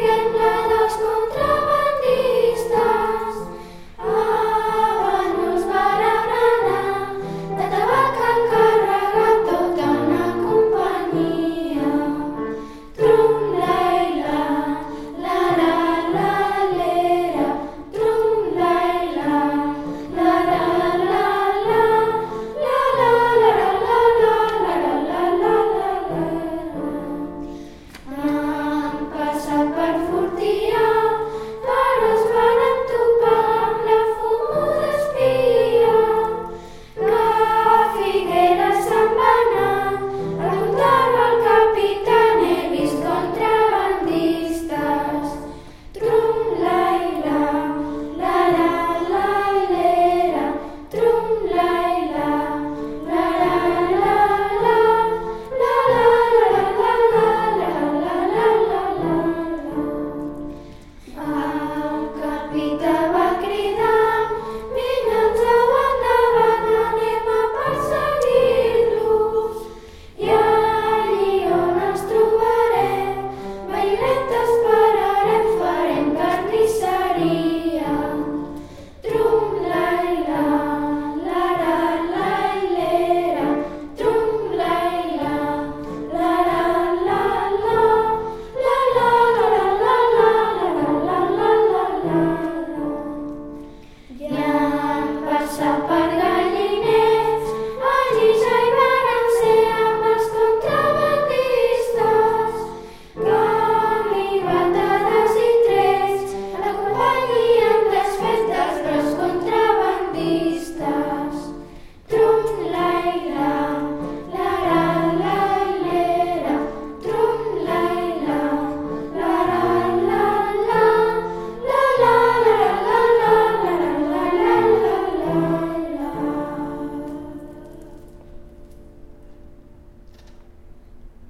and I.